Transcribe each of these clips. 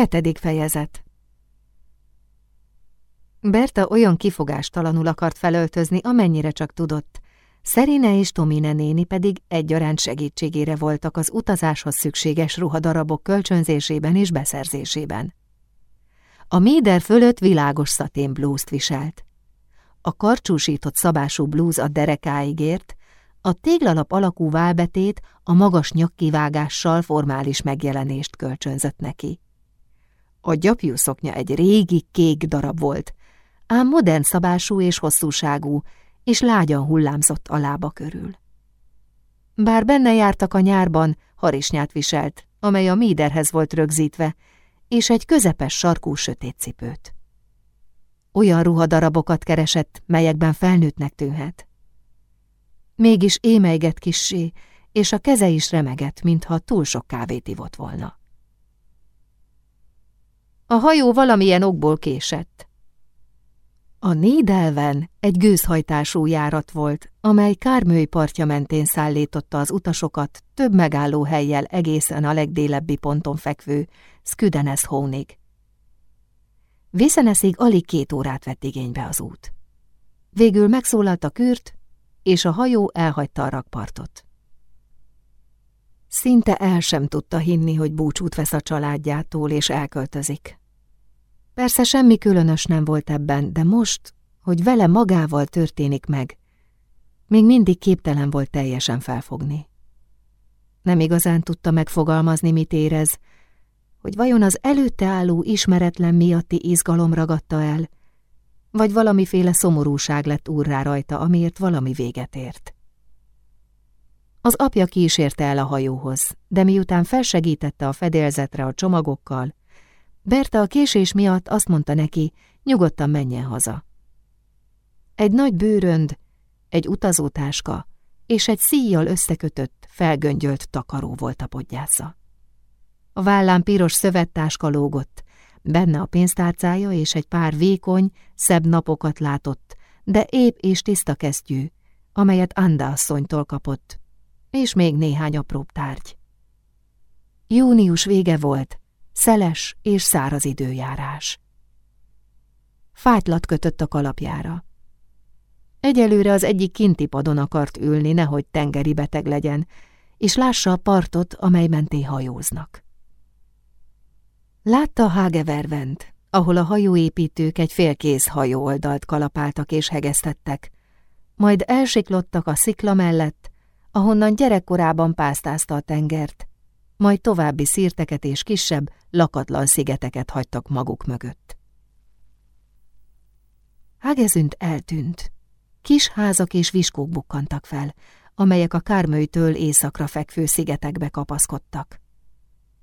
Hetedik fejezet Berta olyan kifogástalanul akart felöltözni, amennyire csak tudott. Szerine és Tomine néni pedig egyaránt segítségére voltak az utazáshoz szükséges ruhadarabok kölcsönzésében és beszerzésében. A méder fölött világos szatén blúzt viselt. A karcsúsított szabású blúz a derekáig ért, a téglalap alakú válbetét a magas nyakkivágással formális megjelenést kölcsönzött neki. A gyapjú szoknya egy régi kék darab volt, ám modern szabású és hosszúságú, és lágyan hullámzott a lába körül. Bár benne jártak a nyárban, harisnyát viselt, amely a míderhez volt rögzítve, és egy közepes sarkú sötét cipőt. Olyan ruhadarabokat keresett, melyekben felnőttnek tűnhet. Mégis émeiget kissé, és a keze is remegett, mintha túl sok kávét ivott volna. A hajó valamilyen okból késett. A Nédelven egy gőzhajtású járat volt, amely Kármői partja mentén szállította az utasokat több megállóhelyjel egészen a legdélebbi ponton fekvő Sküdenes hónig. Vészeneszig alig két órát vett igénybe az út. Végül megszólalt a kürt, és a hajó elhagyta a rakpartot. Szinte el sem tudta hinni, hogy búcsút vesz a családjától, és elköltözik. Persze semmi különös nem volt ebben, de most, hogy vele magával történik meg, még mindig képtelen volt teljesen felfogni. Nem igazán tudta megfogalmazni, mit érez, hogy vajon az előtte álló ismeretlen miatti izgalom ragadta el, vagy valamiféle szomorúság lett úrrá rajta, amiért valami véget ért. Az apja kísérte el a hajóhoz, de miután felsegítette a fedélzetre a csomagokkal, Berta a késés miatt azt mondta neki, nyugodtan menjen haza. Egy nagy bőrönd, egy utazótáska és egy szíjjal összekötött, felgöngyölt takaró volt a podgyásza. A vállán piros szövettáska lógott, benne a pénztárcája és egy pár vékony, szebb napokat látott, de épp és tiszta kesztyű, amelyet Anda asszonytól kapott, és még néhány apróbb tárgy. Június vége volt, szeles és száraz időjárás. Fájtlat kötött a kalapjára. Egyelőre az egyik kinti padon akart ülni, nehogy tengeri beteg legyen, és lássa a partot, amely menté hajóznak. Látta Hagevervent, ahol a hajóépítők egy félkész hajóoldalt kalapáltak és hegesztettek, majd elsiklottak a szikla mellett, ahonnan gyerekkorában pásztázta a tengert, majd további szírteket és kisebb, lakatlan szigeteket hagytak maguk mögött. Hagezünt eltűnt. Kis házak és viskók bukkantak fel, amelyek a Kármőjtől északra fekvő szigetekbe kapaszkodtak.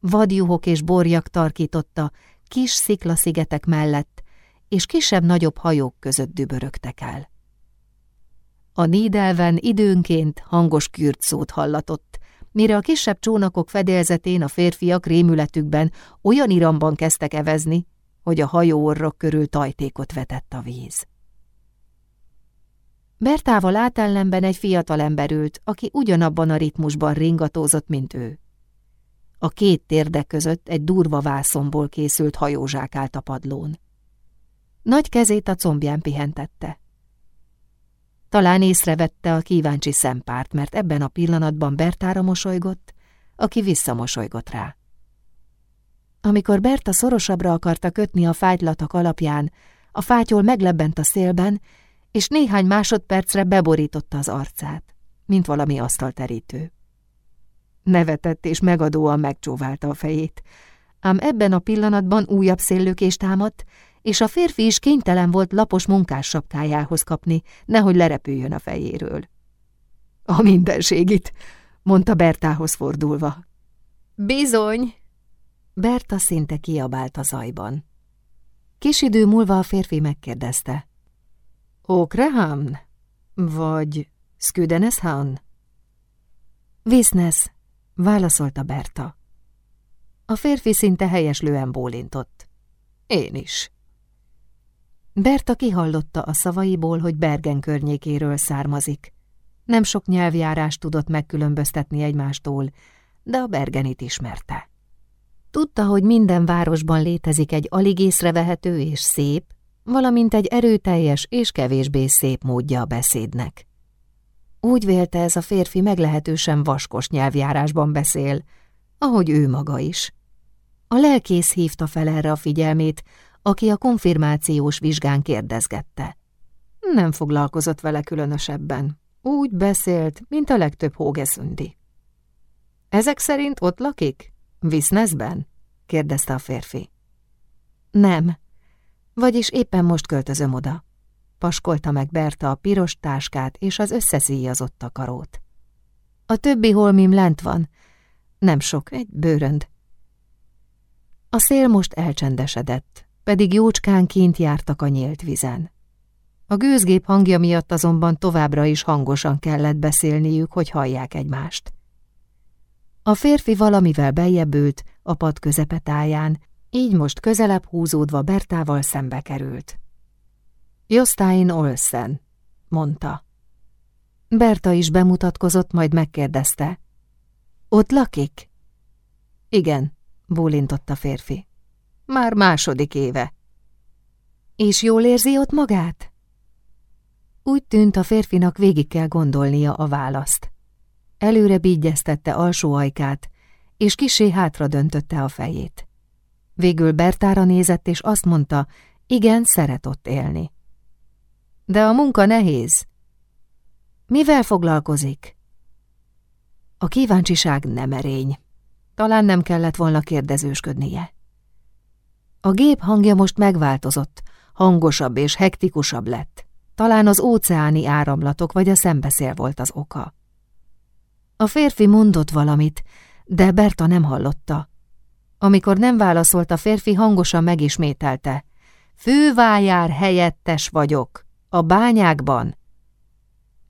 Vadjuhok és borjak tarkította kis sziklaszigetek mellett, és kisebb-nagyobb hajók között dübörögtek el. A nídelven időnként hangos kürt szót hallatott, mire a kisebb csónakok fedélzetén a férfiak rémületükben olyan iramban kezdtek evezni, hogy a hajóorrok körül tajtékot vetett a víz. Bertával átellenben egy fiatal ember ült, aki ugyanabban a ritmusban ringatózott, mint ő. A két térdek között egy durva vászomból készült hajózsák állt a padlón. Nagy kezét a combján pihentette. Talán észrevette a kíváncsi szempárt, mert ebben a pillanatban Bertára mosolygott, aki visszamosolygott rá. Amikor Berta szorosabbra akarta kötni a fájtlatak alapján, a fátyol meglebbent a szélben, és néhány másodpercre beborította az arcát, mint valami asztalterítő. Nevetett és megadóan megcsóválta a fejét, ám ebben a pillanatban újabb széllőkés támadt, és a férfi is kénytelen volt lapos munkás sapkájához kapni, nehogy lerepüljön a fejéről. A mindenségit, mondta Bertához fordulva. Bizony! Berta szinte kiabált a zajban. Kis idő múlva a férfi megkérdezte. Okrehamn? Vagy Sküdeneshan? Visznes, válaszolta Berta. A férfi szinte helyeslően bólintott. Én is. Berta kihallotta a szavaiból, hogy Bergen környékéről származik. Nem sok nyelvjárás tudott megkülönböztetni egymástól, de a Bergenit ismerte. Tudta, hogy minden városban létezik egy alig észrevehető és szép, valamint egy erőteljes és kevésbé szép módja a beszédnek. Úgy vélte ez a férfi meglehetősen vaskos nyelvjárásban beszél, ahogy ő maga is. A lelkész hívta fel erre a figyelmét, aki a konfirmációs vizsgán kérdezgette. Nem foglalkozott vele különösebben. Úgy beszélt, mint a legtöbb hógeszündi. Ezek szerint ott lakik? Visznezben? kérdezte a férfi. Nem, vagyis éppen most költözöm oda. Paskolta meg Berta a piros táskát és az összeszíjazott takarót. A többi holmim lent van. Nem sok, egy bőrönd. A szél most elcsendesedett, pedig jócskán kint jártak a nyílt vizen. A gőzgép hangja miatt azonban továbbra is hangosan kellett beszélniük, hogy hallják egymást. A férfi valamivel beljebb ült, a pad közepetáján, így most közelebb húzódva Bertával szembe került. Jostain Olsen, mondta. Berta is bemutatkozott, majd megkérdezte. Ott lakik? Igen, bólintott a férfi. Már második éve. És jól érzi ott magát? Úgy tűnt a férfinak végig kell gondolnia a választ. Előre bígyeztette alsó ajkát, és kisé hátra döntötte a fejét. Végül Bertára nézett, és azt mondta, igen, szeret ott élni. De a munka nehéz. Mivel foglalkozik? A kíváncsiság nem erény. Talán nem kellett volna kérdezősködnie. A gép hangja most megváltozott, hangosabb és hektikusabb lett. Talán az óceáni áramlatok vagy a szembeszél volt az oka. A férfi mondott valamit, de Berta nem hallotta. Amikor nem válaszolt, a férfi hangosan megismételte. Fővájár helyettes vagyok, a bányákban.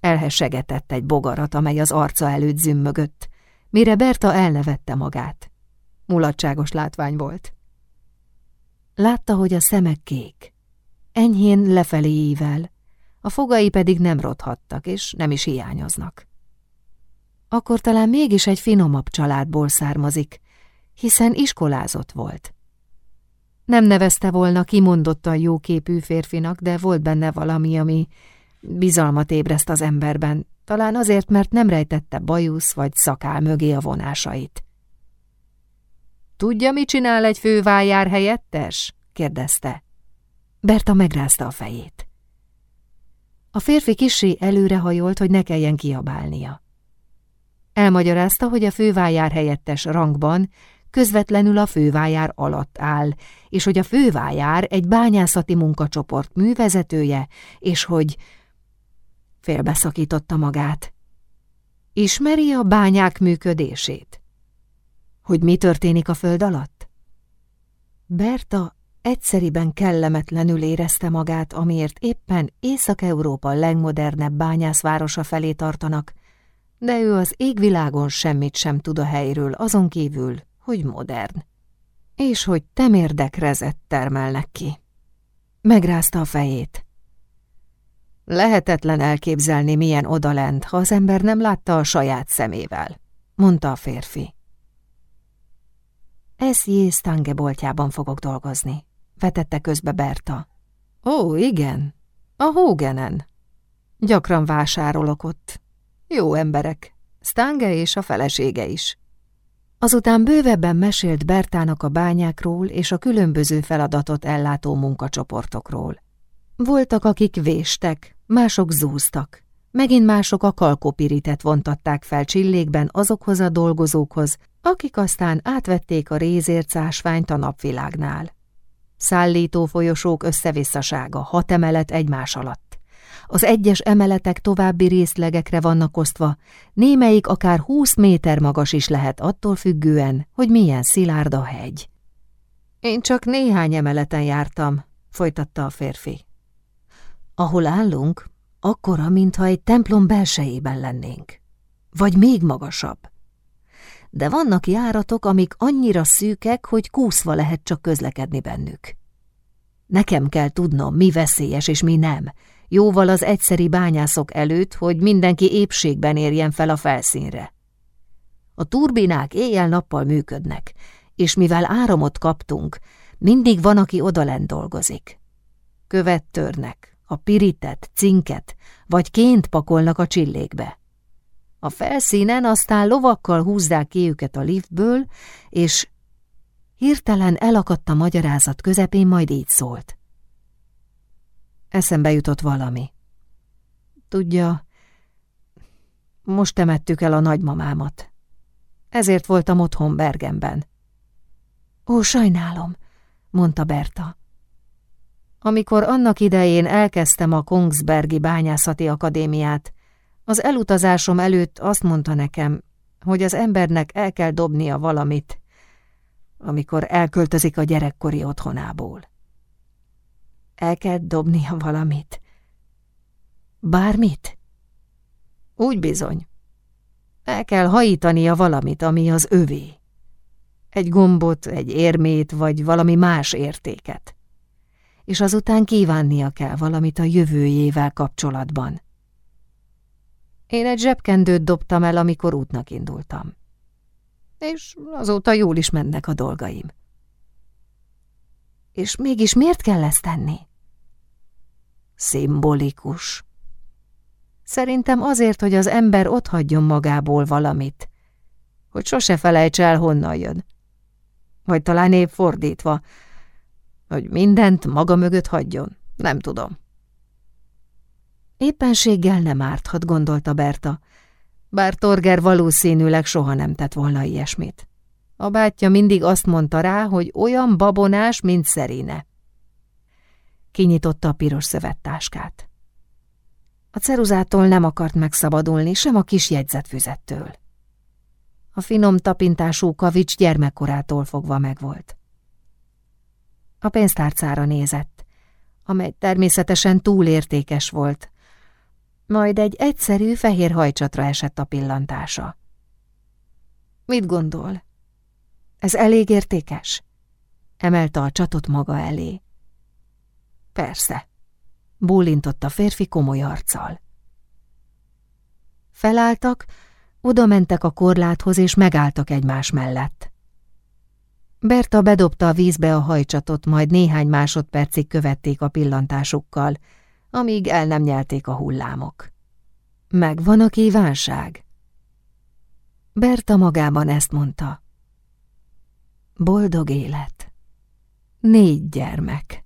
Elhessegetett egy bogarat, amely az arca előtt zümmögött, mire Berta elnevette magát. Mulatságos látvány volt. Látta, hogy a szemek kék. Enyhén lefelé ível, a fogai pedig nem rothattak, és nem is hiányoznak. Akkor talán mégis egy finomabb családból származik, hiszen iskolázott volt. Nem nevezte volna kimondottan jóképű férfinak, de volt benne valami, ami bizalmat ébreszt az emberben, talán azért, mert nem rejtette bajusz vagy szakál mögé a vonásait. Tudja, mit csinál egy fővájár helyettes? kérdezte. Berta megrázta a fejét. A férfi kisé előrehajolt, hogy ne kelljen kiabálnia. Elmagyarázta, hogy a fővájár helyettes rangban közvetlenül a fővájár alatt áll, és hogy a fővájár egy bányászati munkacsoport művezetője, és hogy... Félbeszakította magát. Ismeri a bányák működését? Hogy mi történik a föld alatt? Berta egyszeriben kellemetlenül érezte magát, amiért éppen Észak-Európa legmodernebb bányászvárosa felé tartanak, de ő az égvilágon semmit sem tud a helyről, azon kívül, hogy modern. És hogy temérdek termelnek ki. Megrázta a fejét. Lehetetlen elképzelni, milyen odalent, ha az ember nem látta a saját szemével, mondta a férfi. Eszjé Stange boltjában fogok dolgozni, vetette közbe Berta. Ó, igen, a Hógenen. Gyakran vásárolok ott. Jó emberek, Stange és a felesége is. Azután bővebben mesélt Bertának a bányákról és a különböző feladatot ellátó munkacsoportokról. Voltak, akik véstek, mások zúztak, megint mások a kalkopiritet vontatták fel csillékben azokhoz a dolgozókhoz, akik aztán átvették a rézércásványt a napvilágnál. Szállító folyosók összevisszasága hat emelet egymás alatt. Az egyes emeletek további részlegekre vannak osztva, némelyik akár húsz méter magas is lehet attól függően, hogy milyen szilárd a hegy. Én csak néhány emeleten jártam, folytatta a férfi. Ahol állunk, akkora, mintha egy templom belsejében lennénk. Vagy még magasabb. De vannak járatok, amik annyira szűkek, hogy kúszva lehet csak közlekedni bennük. Nekem kell tudnom, mi veszélyes és mi nem, jóval az egyszeri bányászok előtt, hogy mindenki épségben érjen fel a felszínre. A turbinák éjjel-nappal működnek, és mivel áramot kaptunk, mindig van, aki odalent dolgozik. Követ törnek, a piritet, cinket, vagy ként pakolnak a csillékbe. A felszínen aztán lovakkal húzzák ki őket a liftből, és hirtelen elakadt a magyarázat közepén, majd így szólt. Eszembe jutott valami. Tudja, most temettük el a nagymamámat. Ezért voltam otthon Bergenben. Ó, sajnálom, mondta Berta. Amikor annak idején elkezdtem a Kongsbergi Bányászati Akadémiát, az elutazásom előtt azt mondta nekem, hogy az embernek el kell dobnia valamit, amikor elköltözik a gyerekkori otthonából. El kell dobnia valamit. Bármit? Úgy bizony. El kell hajítania valamit, ami az övé. Egy gombot, egy érmét, vagy valami más értéket. És azután kívánnia kell valamit a jövőjével kapcsolatban. Én egy zsebkendőt dobtam el, amikor útnak indultam. És azóta jól is mennek a dolgaim. És mégis miért kell ezt tenni? Szimbolikus. Szerintem azért, hogy az ember otthagyjon magából valamit, hogy sose felejts el, honnan jön. Vagy talán épp fordítva, hogy mindent maga mögött hagyjon, nem tudom. Éppenséggel nem árthat, gondolta Berta, bár Torger valószínűleg soha nem tett volna ilyesmit. A bátyja mindig azt mondta rá, hogy olyan babonás, mint Szerine. Kinyitotta a piros szövettáskát. A ceruzától nem akart megszabadulni, sem a kis jegyzetfüzettől. A finom tapintású kavics gyermekkorától fogva megvolt. A pénztárcára nézett, amely természetesen túl értékes volt, majd egy egyszerű fehér hajcsatra esett a pillantása. Mit gondol? Ez elég értékes? Emelte a csatot maga elé. Persze, bólintott a férfi komoly arccal. Felálltak, oda mentek a korláthoz, és megálltak egymás mellett. Berta bedobta a vízbe a hajcsatot, majd néhány másodpercig követték a pillantásukkal, amíg el nem nyelték a hullámok. Megvan a kívánság? Berta magában ezt mondta. Boldog élet. Négy gyermek.